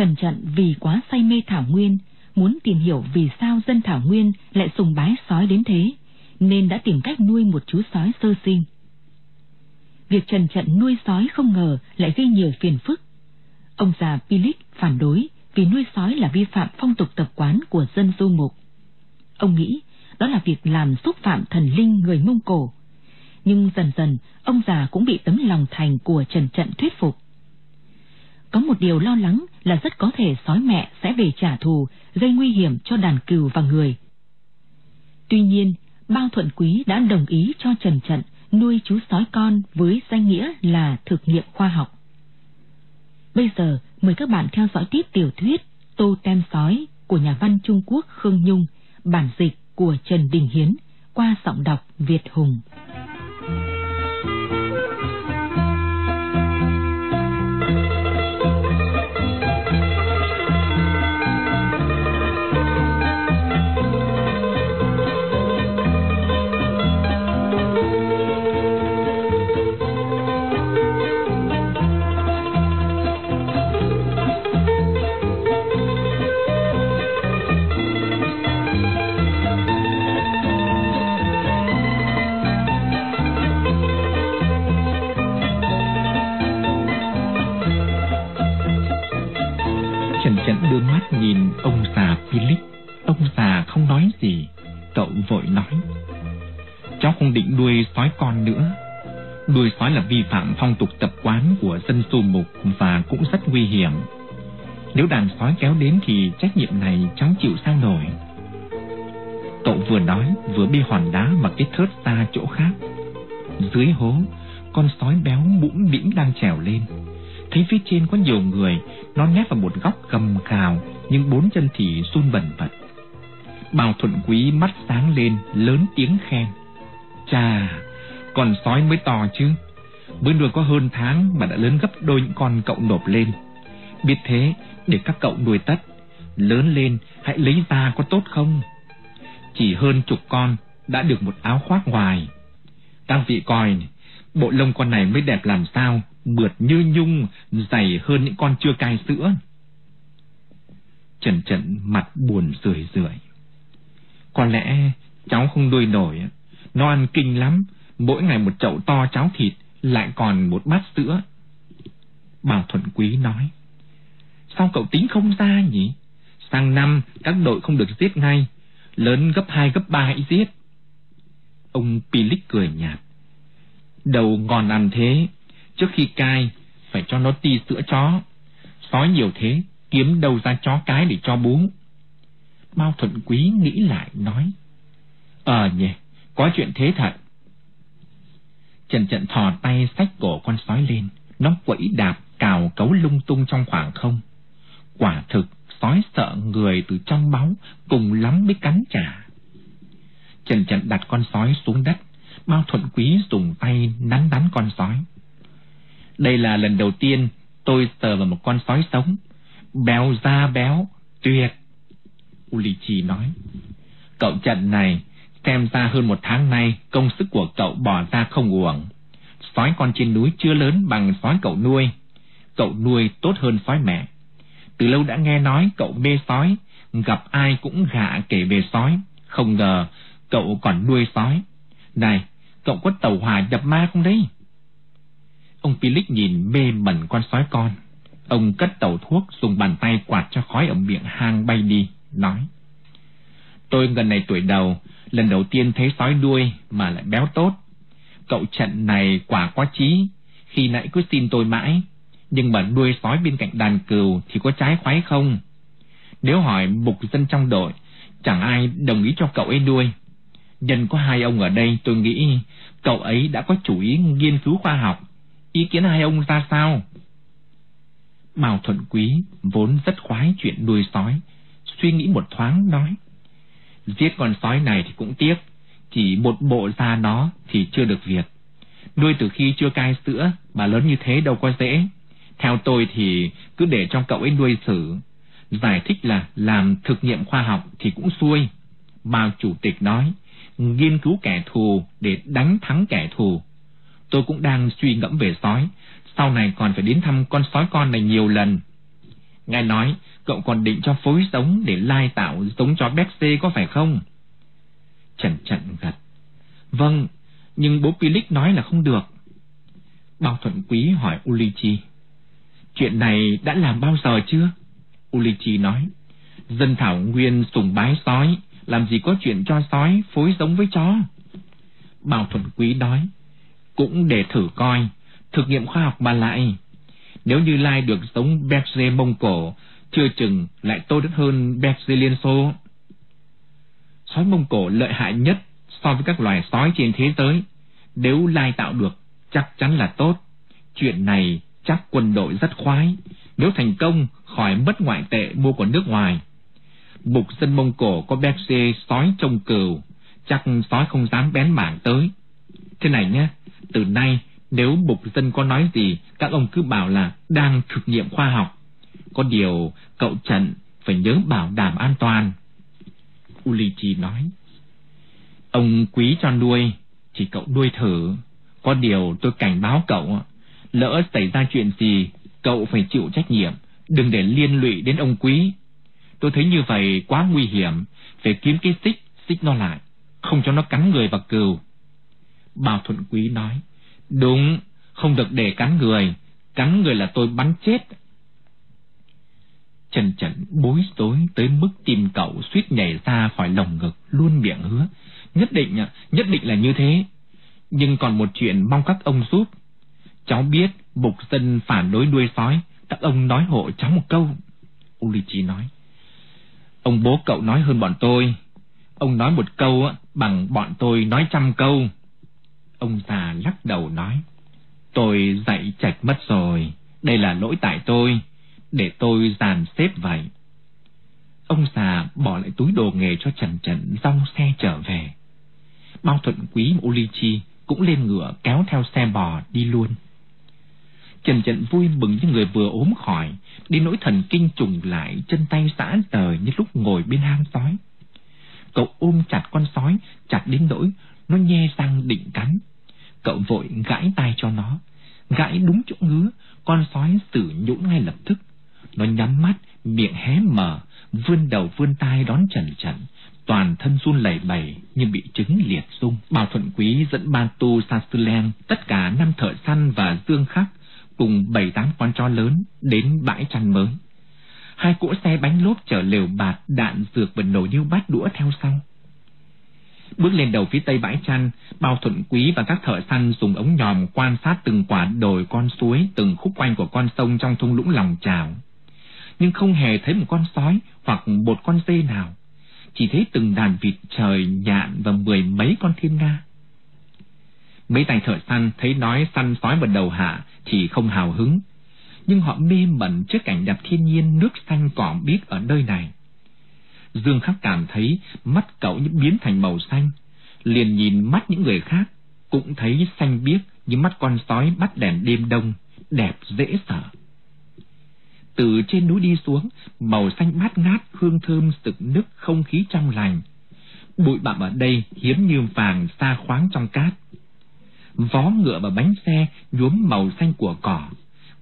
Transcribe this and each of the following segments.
Trần Trận vì quá say mê Thảo Nguyên, muốn tìm hiểu vì sao dân Thảo Nguyên lại sùng bái sói đến thế, nên đã tìm cách nuôi một chú sói sơ sinh. Việc Trần Trận nuôi sói không ngờ lại gây nhiều phiền phức. Ông già Pilic phản đối vì nuôi sói là vi phạm phong tục tập quán của dân du mục. Ông nghĩ đó là việc làm xúc phạm thần linh người Mông Cổ. Nhưng dần dần, ông già cũng bị tấm lòng thành của Trần Trận thuyết phục. Có một điều lo lắng là rất có thể sói mẹ sẽ về trả thù, gây nguy hiểm cho đàn cừu và người. Tuy nhiên, Bao Thuận Quý đã đồng ý cho Trần Trận nuôi chú sói con với danh nghĩa là thực nghiệm khoa học. Bây giờ, mời các bạn theo dõi tiếp tiểu thuyết Tô Tem Sói của nhà văn Trung Quốc Khương Nhung, bản dịch của Trần Đình Hiến, qua giọng đọc Việt Hùng. Đến thì trách nhiệm này cháu chịu sao nổi. Cậu vừa nói vừa bê hòn đá mà cái thớt ra chỗ khác. Dưới hố, con sói béo mũm bĩnh đang trèo lên. Thấy phía trên có nhiều người, nó nép vào một góc gầm cào, nhưng bốn chân thì run bần bật. Bào thuận quý mắt sáng lên, lớn tiếng khen. Chà, con sói mới to chứ. Mới nuôi có hơn tháng mà đã lớn gấp đôi những con cậu nộp lên. Biết thế, để các cậu nuôi tất. Lớn lên, hãy lấy ra có tốt không? Chỉ hơn chục con, đã được một áo khoác ngoài. Các vị coi, bộ lông con này mới đẹp làm sao, mượt như nhung, dày hơn những con chưa cai sữa. Trần Trần mặt buồn rười rượi. Có lẽ cháu không nuôi nổi, nó ăn kinh lắm, mỗi ngày một chậu to cháo thịt, lại còn một bát sữa. Bảo Thuận Quý nói, sao cậu tính không ra nhỉ? Sang năm các đội không được giết ngay, lớn gấp hai gấp ba hãy giết. Ông Pilic cười nhạt. Đầu ngon ăn thế, trước khi cai phải cho nó ti sữa chó. Sói nhiều thế, kiếm đâu ra chó cái để cho bú. Mao thuận quý nghĩ lại nói. Ờ nhỉ, có chuyện thế thật. Trần trận thò tay sách cổ con sói lên, nó quẫy đạp cào cấu lung tung trong khoảng không. Quả thực, sói sợ người từ trong báu, cùng lắm mới cắn trả. Trần trần đặt con sói xuống đất, bao thuận quý dùng tay nắn đắn con sói. Đây là lần đầu tiên tôi sờ vào một con sói sống, béo da béo, tuyệt. Ulichi nói, cậu trận này, xem ra hơn một tháng nay công sức của cậu bỏ ra không uổng. Sói con trên núi chưa lớn bằng sói cậu nuôi. Cậu nuôi tốt hơn sói mẹ. Từ lâu đã nghe nói cậu mê sói, gặp ai cũng gạ kể về sói. Không ngờ cậu còn nuôi sói. Này, cậu có tàu hỏa nhập ma không đấy? Ông Philip nhìn mê mẩn con sói con. Ông cất tàu thuốc dùng bàn tay quạt cho khói ở miệng hang bay đi, nói. Tôi gần này tuổi đầu, Lần đầu tiên thấy sói đuôi mà lại béo tốt. Cậu trận này quả quá trí, khi nãy cứ xin tôi mãi. Nhưng mà đuôi sói bên cạnh đàn cừu thì có trái khoái không? Nếu hỏi mục dân trong đội, chẳng ai đồng ý cho cậu ấy đuôi. Nhân có hai ông ở đây tôi nghĩ cậu ấy đã có chủ ý nghiên cứu khoa học. Ý kiến hai ông ra sao? mào Thuận Quý vốn rất khoái chuyện đuôi sói, suy nghĩ một thoáng nói. Giết con sói này thì cũng tiếc, chỉ một bộ da nó thì chưa được việc. Nuôi từ khi chưa cai sữa mà lớn như thế đâu có dễ. Theo tôi thì cứ để cho cậu ấy nuôi xử. Giải thích là làm thực nghiệm khoa học thì cũng xuôi. Bao Chủ tịch nói, nghiên cứu kẻ thù để đánh thắng kẻ thù. Tôi cũng đang suy ngẫm về sói, sau này còn phải đến thăm con sói con này nhiều lần. Ngài nói, cậu còn định cho phối giống để lai tạo giống chó Bexley có phải không? Trần trận gật. Vâng, nhưng bố Pilic nói là không được. Bao Thuận Quý hỏi Ulichi. Chuyện này đã làm bao giờ chưa? Ulichi nói. Dân Thảo Nguyên sùng bái sói, làm gì có chuyện cho sói phối giống với chó. Bảo Thuận Quý nói. Cũng để thử coi, thực nghiệm khoa học mà lại. Nếu như lai được giống Berger Mông Cổ, chưa chừng lại tốt hơn Berger Liên Xô. Sói Mông Cổ lợi hại nhất so với các loài sói trên thế giới. Nếu lai tạo được, chắc chắn là tốt. Chuyện này chắc quân đội rất khoái. Nếu thành công, khỏi mất ngoại tệ mua của nước ngoài. Mục dân Mông Cổ có Berger sói trông cừu, chắc sói không dám bén mảng tới. Thế này nhé, từ nay nếu mục dân có nói gì, các ông cứ bảo là đang thực nghiệm khoa học. Có điều, cậu Trần phải nhớ bảo đảm an toàn. Ulichi nói. Ông quý cho nuôi, chỉ cậu nuôi thử. Có điều tôi cảnh báo cậu, lỡ xảy ra chuyện gì, cậu phải chịu trách nhiệm, đừng để liên lụy đến ông quý. Tôi thấy như vậy quá nguy hiểm, phải kiếm cái xích, xích nó lại, không cho nó cắn người và cừu. Bảo Thuận Quý nói, đúng, không được để cắn người, cắn người là tôi bắn chết. Trần Trần bối rối tới mức tìm cậu suýt nhảy ra khỏi lồng ngực, luôn miệng hứa, nhất định, nhất định là như thế. Nhưng còn một chuyện mong các ông giúp. Cháu biết bục dân phản đối đuôi sói, các ông nói hộ cháu một câu. Ulichi nói, ông bố cậu nói hơn bọn tôi, ông nói một câu bằng bọn tôi nói trăm câu. Ông già lắc đầu nói, tôi dạy chạch mất rồi, đây là lỗi tại tôi, để tôi dàn xếp vậy. Ông già bỏ lại túi đồ nghề cho Trần Trần rong xe trở về. Bao thuận quý Ulichi cũng lên ngựa kéo theo xe bò đi luôn. Trần Trần vui mừng như người vừa ốm khỏi, đi nỗi thần kinh trùng lại chân tay xã tờ như lúc ngồi bên hang sói. Cậu ôm chặt con sói, chặt đến nỗi nó nhe răng định cắn. Cậu vội gãi tay cho nó, gãi đúng chỗ ngứa, con sói sử nhũn ngay lập tức. Nó nhắm mắt, miệng hé mở, vươn đầu vươn tai đón Trần Trần, toàn thân run lẩy bẩy như bị trứng liệt sung Bảo Thuận Quý dẫn Ban Tu Sa Sư Len, tất cả năm thợ săn và Dương Khắc cùng bảy tám con chó lớn đến bãi chăn mới. Hai cỗ xe bánh lốp chở lều bạt, đạn dược và nồi niêu bát đũa theo sau. Bước lên đầu phía tây bãi chăn, bao thuận quý và các thợ săn dùng ống nhòm quan sát từng quả đồi con suối, từng khúc quanh của con sông trong thung lũng lòng trào. Nhưng không hề thấy một con sói hoặc một con dê nào. Chỉ thấy từng đàn vịt trời nhạn và mười mấy con thiên nga. Mấy tay thợ săn thấy nói săn sói vào đầu hạ thì không hào hứng. Nhưng họ mê mẩn trước cảnh đẹp thiên nhiên nước xanh cỏ biếc ở nơi này. Dương Khắc cảm thấy mắt cậu như biến thành màu xanh, liền nhìn mắt những người khác, cũng thấy xanh biếc như mắt con sói bắt đèn đêm đông, đẹp dễ sợ. Từ trên núi đi xuống, màu xanh bát ngát, hương thơm sực nức không khí trong lành. Bụi bặm ở đây hiếm như vàng xa khoáng trong cát. Vó ngựa và bánh xe nhuốm màu xanh của cỏ,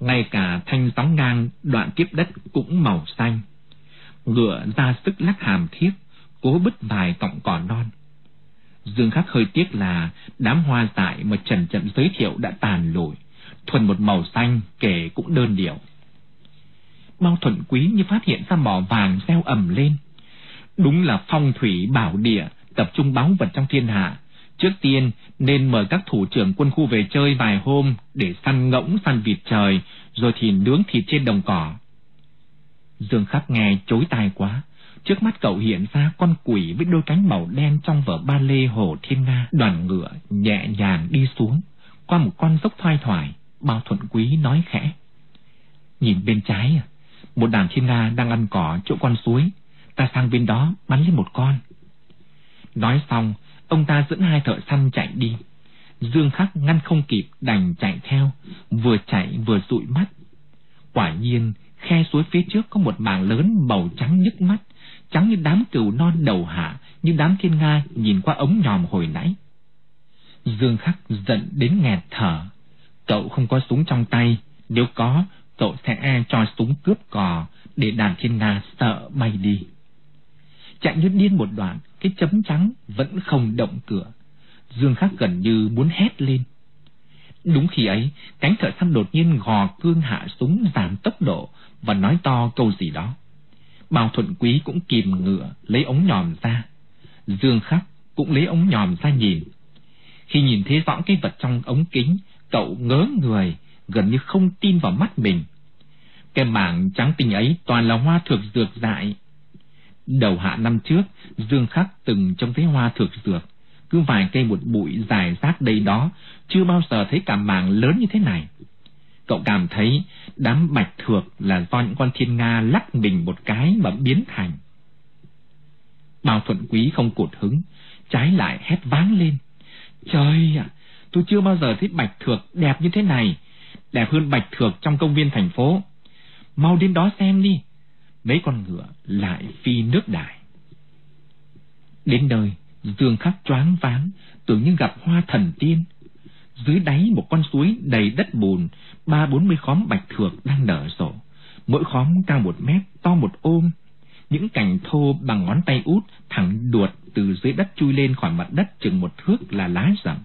ngay cả thanh sóng ngang đoạn tiếp đất cũng màu xanh ngựa ra sức lắc hàm thiếp, cố bứt vài cọng cỏ non. Dương Khắc hơi tiếc là đám hoa dại mà Trần Trận giới thiệu đã tàn lụi, thuần một màu xanh kể cũng đơn điệu. Bao thuận quý như phát hiện ra mỏ vàng reo ầm lên. Đúng là phong thủy bảo địa, tập trung báu vật trong thiên hạ, trước tiên nên mời các thủ trưởng quân khu về chơi vài hôm để săn ngỗng săn vịt trời, rồi thì nướng thịt trên đồng cỏ. Dương Khắc nghe chối tai quá, trước mắt cậu hiện ra con quỷ với đôi cánh màu đen trong vở ba lê Hồ Thiên Nga, đoàn ngựa nhẹ nhàng đi xuống, qua một con dốc thoai thoải, bao thuận quý nói khẽ. Nhìn bên trái một đàn thiên nga đang ăn cỏ chỗ con suối, ta sang bên đó bắn lên một con. Nói xong, ông ta dẫn hai thợ săn chạy đi. Dương Khắc ngăn không kịp đành chạy theo, vừa chạy vừa dụi mắt. Quả nhiên, khe suối phía trước có một mảng lớn màu trắng nhức mắt, trắng như đám cừu non đầu hạ, như đám thiên nga nhìn qua ống nhòm hồi nãy. Dương Khắc giận đến nghẹt thở. Cậu không có súng trong tay, nếu có, cậu sẽ cho súng cướp cò để đàn thiên nga sợ bay đi. Chạy như điên một đoạn, cái chấm trắng vẫn không động cửa. Dương Khắc gần như muốn hét lên. Đúng khi ấy, cánh thợ săn đột nhiên gò cương hạ súng giảm tốc độ và nói to câu gì đó. Bao thuận quý cũng kìm ngựa, lấy ống nhòm ra. Dương Khắc cũng lấy ống nhòm ra nhìn. Khi nhìn thấy rõ cái vật trong ống kính, cậu ngớ người, gần như không tin vào mắt mình. Cái mảng trắng tinh ấy toàn là hoa thực dược dại. Đầu hạ năm trước, Dương Khắc từng trông thấy hoa thược dược. Cứ vài cây một bụi dài rác đây đó, chưa bao giờ thấy cả màng lớn như thế này. Cậu cảm thấy đám bạch thược là do những con thiên nga lắc mình một cái mà biến thành. Bao thuận quý không cột hứng, trái lại hét váng lên. Trời ạ, tôi chưa bao giờ thấy bạch thược đẹp như thế này, đẹp hơn bạch thược trong công viên thành phố. Mau đến đó xem đi. Mấy con ngựa lại phi nước đại. Đến nơi, Dương Khắc choáng váng, tưởng như gặp hoa thần tiên. Dưới đáy một con suối đầy đất bùn, ba bốn mươi khóm bạch thược đang nở rộ. Mỗi khóm cao một mét, to một ôm. Những cành thô bằng ngón tay út thẳng đuột từ dưới đất chui lên khỏi mặt đất chừng một thước là lá rậm.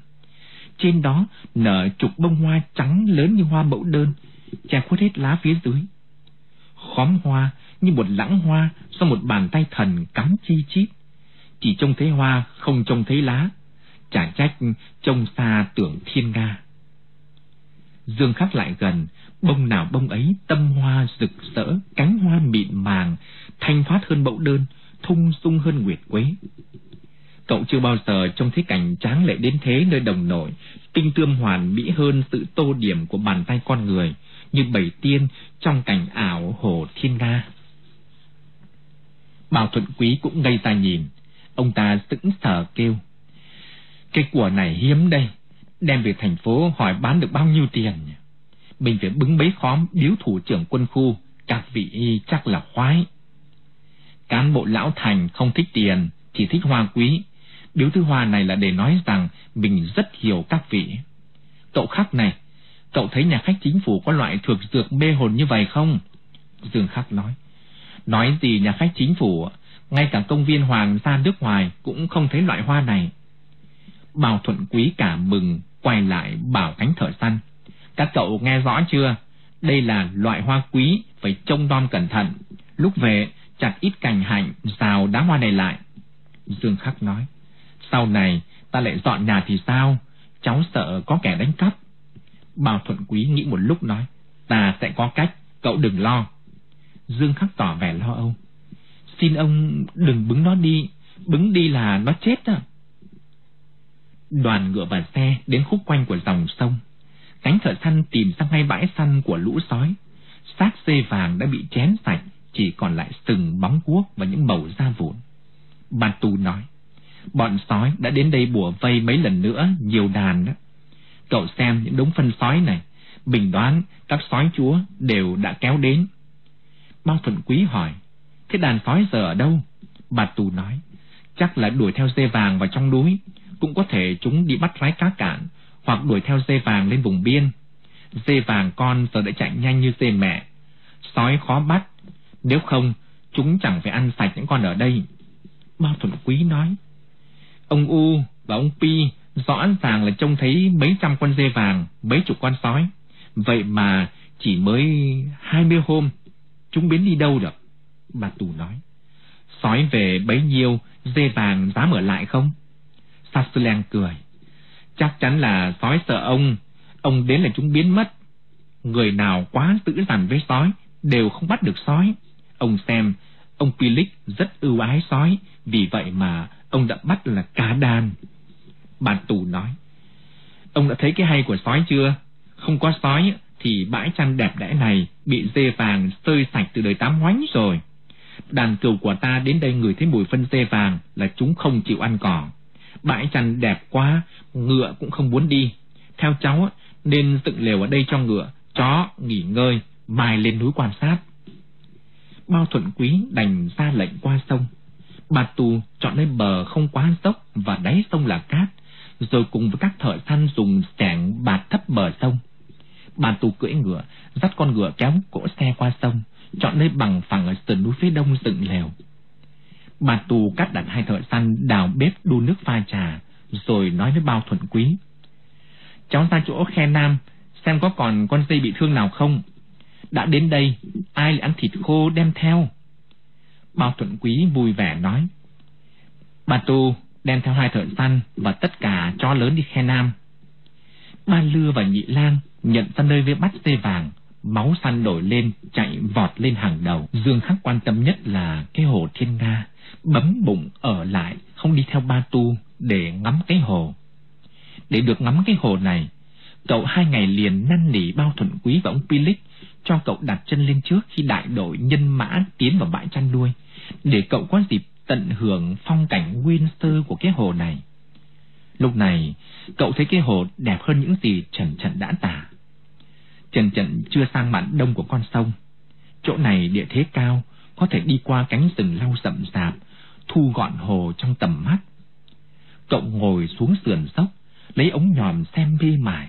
Trên đó nở chục bông hoa trắng lớn như hoa mẫu đơn, che khuất hết lá phía dưới. Khóm hoa như một lãng hoa do một bàn tay thần cắm chi chít. Chỉ trông thấy hoa, không trông thấy lá. Chả trách trông xa tưởng thiên nga. Dương khắc lại gần, bông nào bông ấy tâm hoa rực rỡ, cánh hoa mịn màng, thanh thoát hơn mẫu đơn, thung sung hơn nguyệt quế. Cậu chưa bao giờ trông thấy cảnh tráng lệ đến thế nơi đồng nội, tinh tươm hoàn mỹ hơn sự tô điểm của bàn tay con người, như bảy tiên trong cảnh ảo hồ thiên nga. Bảo Thuận Quý cũng ngây ra nhìn, ông ta sững sờ kêu. Cái của này hiếm đây, đem về thành phố hỏi bán được bao nhiêu tiền? Mình phải bứng bấy khóm biếu thủ trưởng quân khu, các vị chắc là khoái. Cán bộ lão thành không thích tiền, chỉ thích hoa quý. Biếu thứ hoa này là để nói rằng mình rất hiểu các vị. Cậu khắc này, cậu thấy nhà khách chính phủ có loại thuộc dược mê hồn như vậy không? Dương khắc nói. Nói gì nhà khách chính phủ, ngay cả công viên hoàng gia nước ngoài cũng không thấy loại hoa này. Bảo thuận quý cả mừng, quay lại bảo cánh thợ săn. Các cậu nghe rõ chưa? Đây là loại hoa quý, phải trông nom cẩn thận. Lúc về, chặt ít cành hạnh, rào đá hoa này lại. Dương Khắc nói, sau này ta lại dọn nhà thì sao? Cháu sợ có kẻ đánh cắp. Bảo Thuận Quý nghĩ một lúc nói, ta sẽ có cách, cậu đừng lo. Dương Khắc tỏ vẻ lo âu. Xin ông đừng bứng nó đi, bứng đi là nó chết à. Đoàn ngựa và xe đến khúc quanh của dòng sông. Cánh thợ săn tìm sang ngay bãi săn của lũ sói. Xác dê vàng đã bị chén sạch, chỉ còn lại sừng bóng cuốc và những mẩu da vụn. Bà tù nói, bọn sói đã đến đây bùa vây mấy lần nữa, nhiều đàn đó. Cậu xem những đống phân sói này, bình đoán các sói chúa đều đã kéo đến. Bao thuận quý hỏi, thế đàn sói giờ ở đâu? Bà Tù nói, chắc là đuổi theo dê vàng vào trong núi, cũng có thể chúng đi bắt rái cá cạn, hoặc đuổi theo dê vàng lên vùng biên. Dê vàng con giờ đã chạy nhanh như dê mẹ. Sói khó bắt, nếu không, chúng chẳng phải ăn sạch những con ở đây. Bao thuận quý nói, ông U và ông Pi rõ ràng là trông thấy mấy trăm con dê vàng, mấy chục con sói. Vậy mà chỉ mới hai mươi hôm, chúng biến đi đâu được? Bà Tù nói, Sói về bấy nhiêu, dê vàng dám ở lại không? Sasulen cười. Chắc chắn là sói sợ ông, ông đến là chúng biến mất. Người nào quá dữ dằn với sói, đều không bắt được sói. Ông xem, ông Philip rất ưu ái sói, vì vậy mà ông đã bắt là cá đàn. bà tù nói, ông đã thấy cái hay của sói chưa? Không có sói thì bãi chăn đẹp đẽ này bị dê vàng sơi sạch từ đời tám hoánh rồi. Đàn cừu của ta đến đây ngửi thấy mùi phân dê vàng là chúng không chịu ăn cỏ. Bãi chăn đẹp quá, ngựa cũng không muốn đi. Theo cháu nên dựng lều ở đây cho ngựa, chó nghỉ ngơi, mai lên núi quan sát. Bao thuận quý đành ra lệnh qua sông. Bà tù chọn nơi bờ không quá dốc và đáy sông là cát, rồi cùng với các thợ săn dùng sẻng bạt thấp bờ sông. Bà tù cưỡi ngựa, dắt con ngựa kéo cỗ xe qua sông, chọn nơi bằng phẳng ở sườn núi phía đông dựng lều. Bà tù cắt đặt hai thợ săn đào bếp đun nước pha trà, rồi nói với bao thuận quý. Cháu ra chỗ khe nam, xem có còn con dây bị thương nào không. Đã đến đây, ai lại ăn thịt khô đem theo? Bao thuận quý vui vẻ nói. Bà tù đem theo hai thợ săn và tất cả cho lớn đi khe nam. Ba lưa và nhị lang nhận ra nơi với bắt dê vàng, máu săn đổi lên, chạy vọt lên hàng đầu. Dương Khắc quan tâm nhất là cái hồ Thiên Nga, bấm bụng ở lại, không đi theo ba tu để ngắm cái hồ. Để được ngắm cái hồ này, cậu hai ngày liền năn nỉ bao thuận quý và ông Pilic cho cậu đặt chân lên trước khi đại đội nhân mã tiến vào bãi chăn nuôi, để cậu có dịp tận hưởng phong cảnh nguyên sơ của cái hồ này. Lúc này, cậu thấy cái hồ đẹp hơn những gì Trần trần đã tả. Trần Trần chưa sang mạn đông của con sông. Chỗ này địa thế cao, có thể đi qua cánh rừng lau rậm rạp, thu gọn hồ trong tầm mắt. Cậu ngồi xuống sườn dốc, lấy ống nhòm xem mê mải.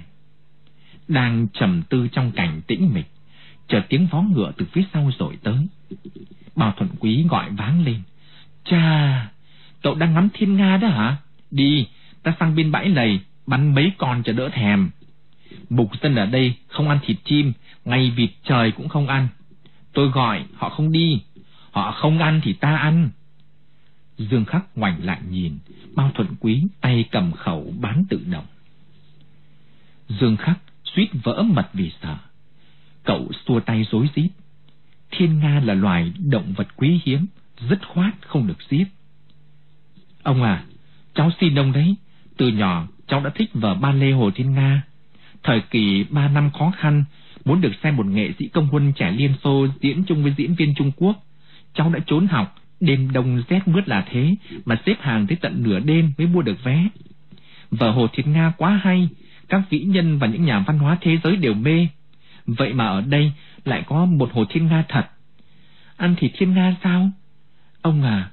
Đang trầm tư trong cảnh tĩnh mịch, chờ tiếng vó ngựa từ phía sau rồi tới. Bảo thuận quý gọi váng lên. Cha, cậu đang ngắm thiên nga đó hả? Đi, ta sang bên bãi lầy, bắn mấy con cho đỡ thèm. Mục dân ở đây không ăn thịt chim, ngay vịt trời cũng không ăn. Tôi gọi, họ không đi. Họ không ăn thì ta ăn. Dương Khắc ngoảnh lại nhìn, bao thuận quý tay cầm khẩu bán tự động. Dương Khắc suýt vỡ mật vì sợ. Cậu xua tay rối rít. Thiên Nga là loài động vật quý hiếm, dứt khoát không được giết. Ông à, cháu xin ông đấy, từ nhỏ cháu đã thích vở ba lê Hồ Thiên Nga. Thời kỳ ba năm khó khăn, muốn được xem một nghệ sĩ công huân trẻ Liên Xô diễn chung với diễn viên Trung Quốc. Cháu đã trốn học, đêm đông rét mướt là thế, mà xếp hàng tới tận nửa đêm mới mua được vé. Vở Hồ Thiên Nga quá hay, các vĩ nhân và những nhà văn hóa thế giới đều mê. Vậy mà ở đây lại có một Hồ Thiên Nga thật. Ăn thịt Thiên Nga sao? Ông à,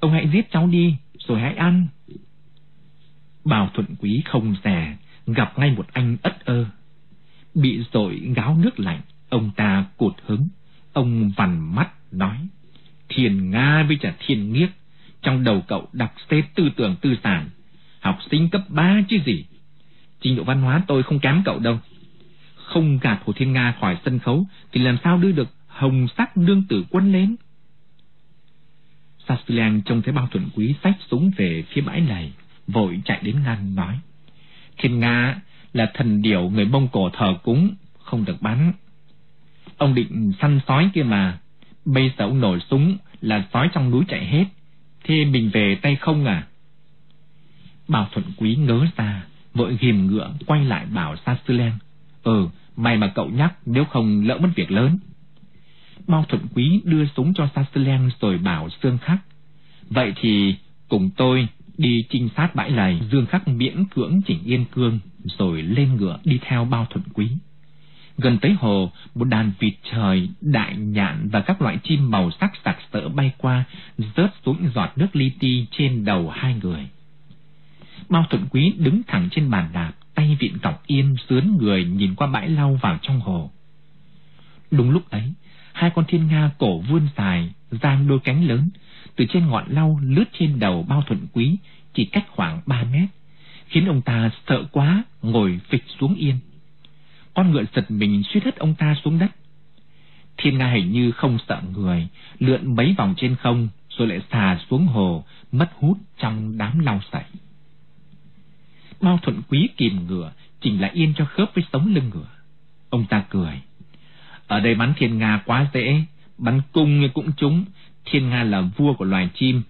ông hãy giết cháu đi, rồi hãy ăn. bảo thuận quý không rẻ, gặp ngay một anh ất ơ. Bị dội gáo nước lạnh, ông ta cột hứng. Ông vằn mắt, nói. Thiền Nga với chả thiền nghiếc, trong đầu cậu đọc xếp tư tưởng tư sản. Học sinh cấp 3 chứ gì. Trình độ văn hóa tôi không kém cậu đâu. Không gạt Hồ Thiên Nga khỏi sân khấu thì làm sao đưa được hồng sắc đương tử quân lên. Sastilan trông thấy bao thuận quý sách súng về phía bãi này, vội chạy đến ngăn nói. Trên Nga là thần điểu người Mông Cổ thờ cúng, không được bắn. Ông định săn sói kia mà, bây giờ ông nổi súng là sói trong núi chạy hết, thế mình về tay không à? Bảo Thuận Quý ngớ ra, vội ghim ngựa quay lại bảo Sastilan. Ừ, may mà cậu nhắc, nếu không lỡ mất việc lớn. Bao Thuận Quý đưa súng cho Sastilan rồi bảo Sương Khắc. Vậy thì cùng tôi đi trinh sát bãi lầy, Dương Khắc miễn cưỡng chỉnh yên cương, rồi lên ngựa đi theo Bao Thuận Quý. Gần tới hồ, một đàn vịt trời, đại nhạn và các loại chim màu sắc sặc sỡ bay qua, rớt xuống giọt nước li ti trên đầu hai người. Bao Thuận Quý đứng thẳng trên bàn đạp, tay vịn cọc yên sướn người nhìn qua bãi lau vào trong hồ. Đúng lúc ấy, hai con thiên nga cổ vươn dài, giang đôi cánh lớn, từ trên ngọn lau lướt trên đầu bao thuận quý, chỉ cách khoảng ba mét, khiến ông ta sợ quá, ngồi phịch xuống yên. Con ngựa giật mình suýt hất ông ta xuống đất. Thiên Nga hình như không sợ người, lượn mấy vòng trên không, rồi lại xà xuống hồ, mất hút trong đám lau sậy. Bao thuận quý kìm ngựa, chỉnh lại yên cho khớp với sống lưng ngựa. Ông ta cười. Ở đây bắn thiên nga quá dễ, bắn cung cũng trúng. Thiên nga là vua của loài chim,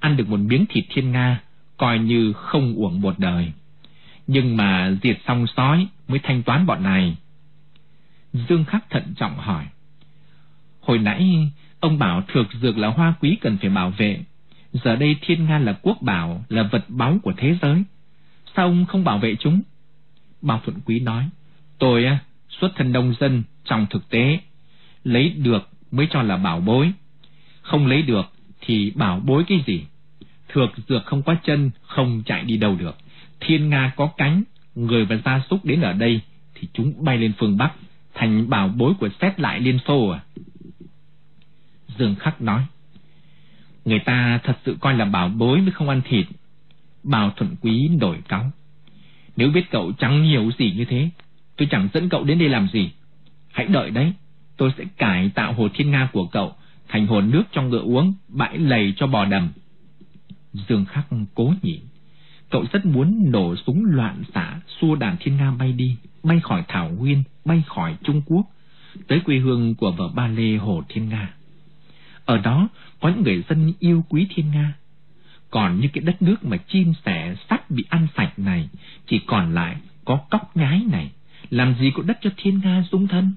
ăn được một miếng thịt thiên nga, coi như không uổng một đời. Nhưng mà diệt xong sói mới thanh toán bọn này. Dương Khắc thận trọng hỏi. Hồi nãy ông bảo thược dược là hoa quý cần phải bảo vệ. Giờ đây thiên nga là quốc bảo, là vật báu của thế giới. Sao ông không bảo vệ chúng? Bao Thuận Quý nói. Tôi xuất thân nông dân trong thực tế. Lấy được mới cho là bảo bối. Không lấy được thì bảo bối cái gì? Thược dược không có chân, không chạy đi đâu được. Thiên Nga có cánh, người và gia súc đến ở đây thì chúng bay lên phương Bắc, thành bảo bối của xét lại Liên Xô à? Dương Khắc nói, người ta thật sự coi là bảo bối mới không ăn thịt. Bảo Thuận Quý đổi cáu Nếu biết cậu chẳng hiểu gì như thế, tôi chẳng dẫn cậu đến đây làm gì. Hãy đợi đấy, tôi sẽ cải tạo hồ thiên nga của cậu thành hồ nước cho ngựa uống, bãi lầy cho bò đầm. Dương Khắc cố nhịn. Cậu rất muốn nổ súng loạn xả xua đàn thiên nga bay đi, bay khỏi Thảo Nguyên, bay khỏi Trung Quốc, tới quê hương của vợ ba lê Hồ Thiên Nga. Ở đó có những người dân yêu quý thiên nga. Còn như cái đất nước mà chim sẻ sắt bị ăn sạch này, chỉ còn lại có cóc nhái này, làm gì có đất cho thiên nga dung thân.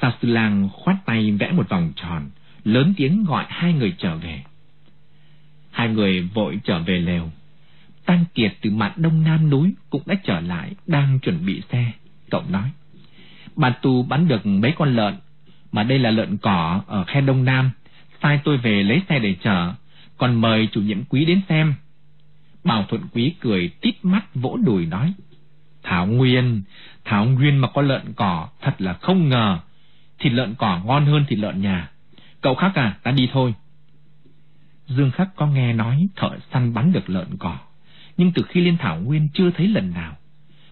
Sa Sư Lang khoát tay vẽ một vòng tròn, lớn tiếng gọi hai người trở về. Hai người vội trở về lều. Tăng Kiệt từ mặt đông nam núi cũng đã trở lại, đang chuẩn bị xe. Cậu nói, bà Tu bắn được mấy con lợn, mà đây là lợn cỏ ở khe đông nam. Sai tôi về lấy xe để chở, còn mời chủ nhiệm quý đến xem. Bảo Thuận Quý cười tít mắt vỗ đùi nói, Thảo Nguyên, Thảo Nguyên mà có lợn cỏ, thật là không ngờ. Thịt lợn cỏ ngon hơn thịt lợn nhà. Cậu khác à, ta đi thôi. Dương Khắc có nghe nói thợ săn bắn được lợn cỏ, nhưng từ khi lên Thảo Nguyên chưa thấy lần nào.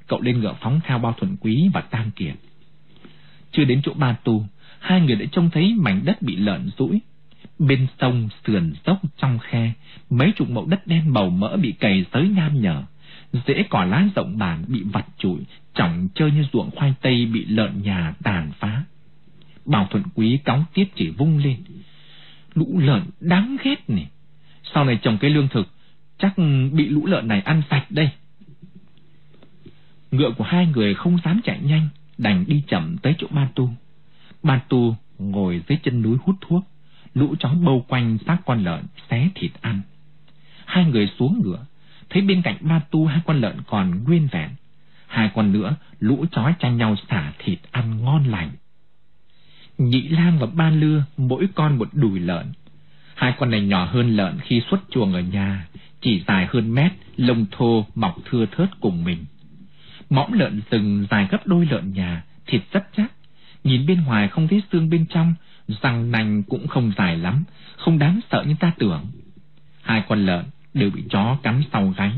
Cậu lên ngựa phóng theo bao thuận quý và tam kiệt. Chưa đến chỗ ba tu, hai người đã trông thấy mảnh đất bị lợn rũi. Bên sông sườn dốc trong khe, mấy chục mẫu đất đen màu mỡ bị cày tới nham nhở. Rễ cỏ lá rộng bản bị vặt trụi, chỏng chơi như ruộng khoai tây bị lợn nhà tàn phá. Bảo thuận quý cóng tiết chỉ vung lên, lũ lợn đáng ghét này. Sau này trồng cây lương thực, chắc bị lũ lợn này ăn sạch đây. Ngựa của hai người không dám chạy nhanh, đành đi chậm tới chỗ Ban Tu. Ban Tu ngồi dưới chân núi hút thuốc, lũ chó bâu quanh xác con lợn, xé thịt ăn. Hai người xuống ngựa, thấy bên cạnh ba Tu hai con lợn còn nguyên vẹn. Hai con nữa, lũ chó tranh nhau xả thịt ăn ngon lành. Nhị lang và ba lưa mỗi con một đùi lợn. Hai con này nhỏ hơn lợn khi xuất chuồng ở nhà, chỉ dài hơn mét, lông thô, mọc thưa thớt cùng mình. Mõm lợn rừng dài gấp đôi lợn nhà, thịt rất chắc. Nhìn bên ngoài không thấy xương bên trong, răng nành cũng không dài lắm, không đáng sợ như ta tưởng. Hai con lợn đều bị chó cắn sau gáy.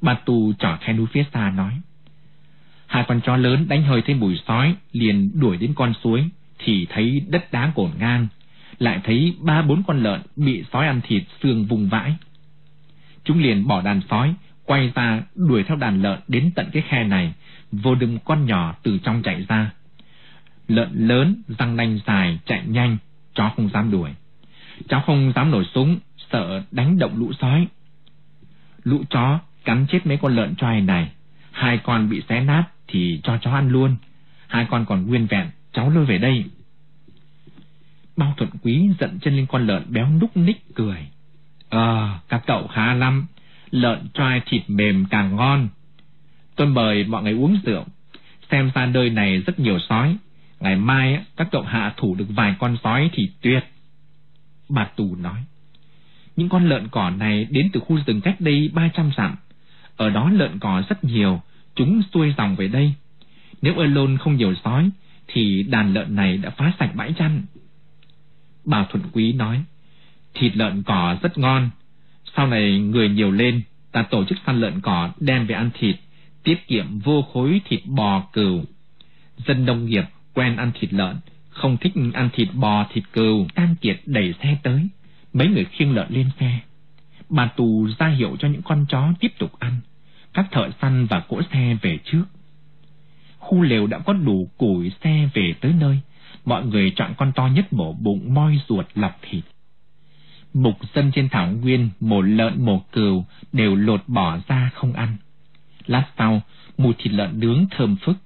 Bà tù trỏ khe núi phía xa nói. Hai con chó lớn đánh hơi thấy mùi sói, liền đuổi đến con suối, thì thấy đất đá cổn ngang, lại thấy ba bốn con lợn bị sói ăn thịt xương vùng vãi. Chúng liền bỏ đàn sói, quay ra đuổi theo đàn lợn đến tận cái khe này, vô đừng con nhỏ từ trong chạy ra. Lợn lớn, răng nanh dài, chạy nhanh, chó không dám đuổi. Cháu không dám nổi súng, sợ đánh động lũ sói. Lũ chó cắn chết mấy con lợn trai này, hai con bị xé nát thì cho chó ăn luôn. Hai con còn nguyên vẹn, cháu lôi về đây. Bao thuận quý giận chân lên con lợn béo núc ních cười. Ờ, các cậu khá lắm, lợn trai thịt mềm càng ngon. Tôi mời mọi người uống rượu, xem ra nơi này rất nhiều sói. Ngày mai các cậu hạ thủ được vài con sói thì tuyệt. Bà Tù nói. Những con lợn cỏ này đến từ khu rừng cách đây ba trăm dặm. Ở đó lợn cỏ rất nhiều, chúng xuôi dòng về đây. Nếu ở không nhiều sói, thì đàn lợn này đã phá sạch bãi chăn. Bà Thuận Quý nói, thịt lợn cỏ rất ngon. Sau này người nhiều lên, ta tổ chức săn lợn cỏ đem về ăn thịt, tiết kiệm vô khối thịt bò cừu. Dân nông nghiệp quen ăn thịt lợn, Không thích ăn thịt bò, thịt cừu, tan kiệt đẩy xe tới. Mấy người khiêng lợn lên xe. Bà tù ra hiệu cho những con chó tiếp tục ăn. Các thợ săn và cỗ xe về trước. Khu lều đã có đủ củi xe về tới nơi. Mọi người chọn con to nhất mổ bụng moi ruột lọc thịt. Mục dân trên thảo nguyên, mổ lợn mổ cừu đều lột bỏ ra không ăn. Lát sau, mùi thịt lợn nướng thơm phức.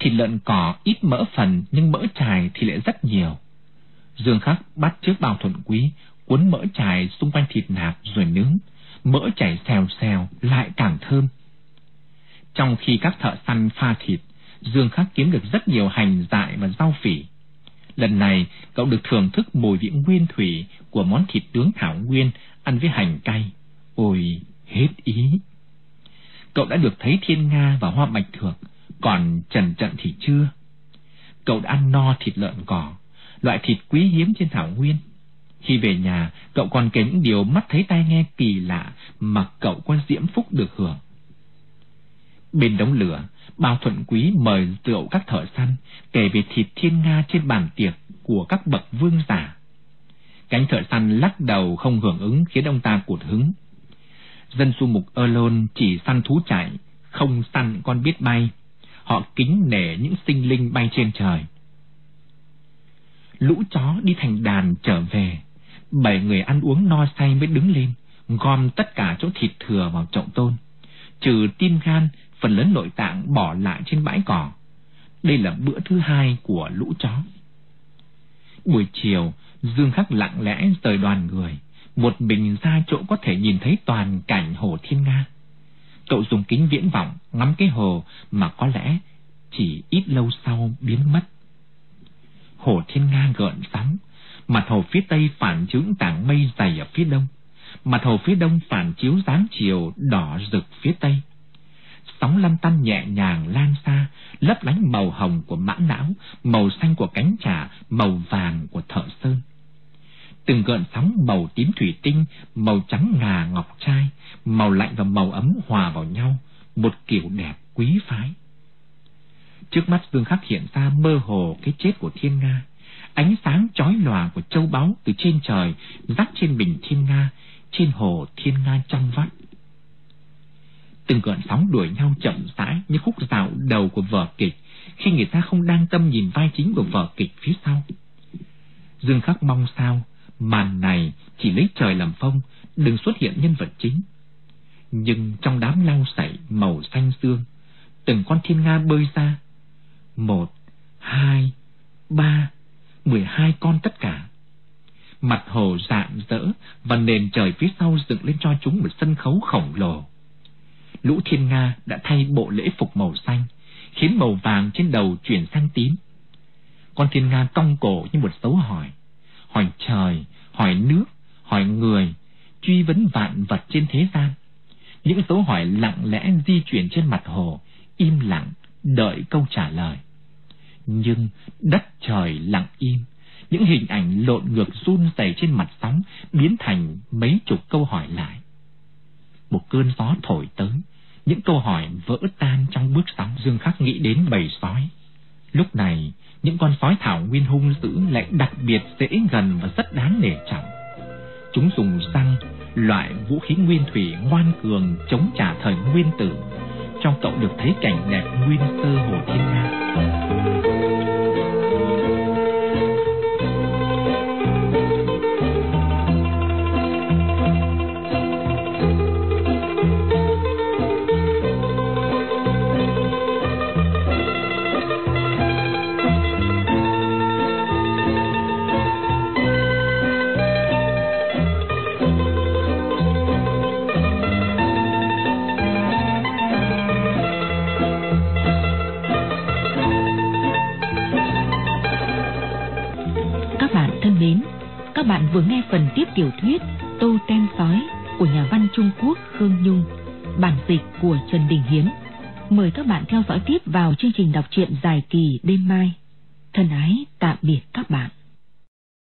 Thịt lợn cỏ ít mỡ phần nhưng mỡ chài thì lại rất nhiều. Dương Khắc bắt trước bào thuận quý, cuốn mỡ chài xung quanh thịt nạc rồi nướng, mỡ chảy xèo xèo lại càng thơm. Trong khi các thợ săn pha thịt, Dương Khắc kiếm được rất nhiều hành dại và rau phỉ. Lần này, cậu được thưởng thức mùi vị nguyên thủy của món thịt tướng thảo nguyên ăn với hành cay. Ôi, hết ý! Cậu đã được thấy thiên nga và hoa bạch thược, còn trần trận thì chưa. Cậu đã ăn no thịt lợn cỏ, loại thịt quý hiếm trên thảo nguyên. Khi về nhà, cậu còn kể những điều mắt thấy tai nghe kỳ lạ mà cậu có diễm phúc được hưởng. Bên đống lửa, Bao Thuận Quý mời rượu các thợ săn, kể về thịt thiên nga trên bàn tiệc của các bậc vương giả. Cánh thợ săn lắc đầu không hưởng ứng khiến ông ta cụt hứng. Dân su mục ơ lôn chỉ săn thú chạy, không săn con biết bay. Họ kính nể những sinh linh bay trên trời. Lũ chó đi thành đàn trở về. Bảy người ăn uống no say mới đứng lên, gom tất cả chỗ thịt thừa vào chậu tôn. Trừ tim gan, phần lớn nội tạng bỏ lại trên bãi cỏ. Đây là bữa thứ hai của lũ chó. Buổi chiều, Dương Khắc lặng lẽ rời đoàn người, một mình ra chỗ có thể nhìn thấy toàn cảnh hồ Thiên Nga. Cậu dùng kính viễn vọng ngắm cái hồ mà có lẽ chỉ ít lâu sau biến mất. Hồ Thiên Nga gợn sóng, mặt hồ phía tây phản chiếu tảng mây dày ở phía đông, mặt hồ phía đông phản chiếu dáng chiều đỏ rực phía tây sóng lăn tăn nhẹ nhàng lan xa, lấp lánh màu hồng của mã não, màu xanh của cánh trà, màu vàng của thợ sơn. Từng gợn sóng màu tím thủy tinh, màu trắng ngà ngọc trai, màu lạnh và màu ấm hòa vào nhau, một kiểu đẹp quý phái. Trước mắt Dương Khắc hiện ra mơ hồ cái chết của Thiên Nga. Ánh sáng chói lòa của châu báu từ trên trời rắc trên bình Thiên Nga, trên hồ Thiên Nga trong vắt từng gợn sóng đuổi nhau chậm rãi như khúc dạo đầu của vở kịch khi người ta không đang tâm nhìn vai chính của vở kịch phía sau. Dương Khắc mong sao màn này chỉ lấy trời làm phông, đừng xuất hiện nhân vật chính. Nhưng trong đám lau sậy màu xanh dương, từng con thiên nga bơi ra. Một, hai, ba, mười hai con tất cả. Mặt hồ rạng rỡ và nền trời phía sau dựng lên cho chúng một sân khấu khổng lồ lũ thiên nga đã thay bộ lễ phục màu xanh, khiến màu vàng trên đầu chuyển sang tím. Con thiên nga cong cổ như một dấu hỏi, hỏi trời, hỏi nước, hỏi người, truy vấn vạn vật trên thế gian. Những dấu hỏi lặng lẽ di chuyển trên mặt hồ, im lặng, đợi câu trả lời. Nhưng đất trời lặng im, những hình ảnh lộn ngược run rẩy trên mặt sóng biến thành mấy chục câu hỏi lại. Một cơn gió thổi tới, những câu hỏi vỡ tan trong bước sóng Dương Khắc nghĩ đến bầy sói. Lúc này, những con sói thảo nguyên hung dữ lại đặc biệt dễ gần và rất đáng nể trọng. Chúng dùng răng, loại vũ khí nguyên thủy ngoan cường chống trả thời nguyên tử, trong cậu được thấy cảnh đẹp nguyên sơ hồ thiên nga. Hiến. Mời các bạn theo dõi tiếp vào chương trình đọc truyện dài kỳ đêm mai. Thân ái tạm biệt các bạn.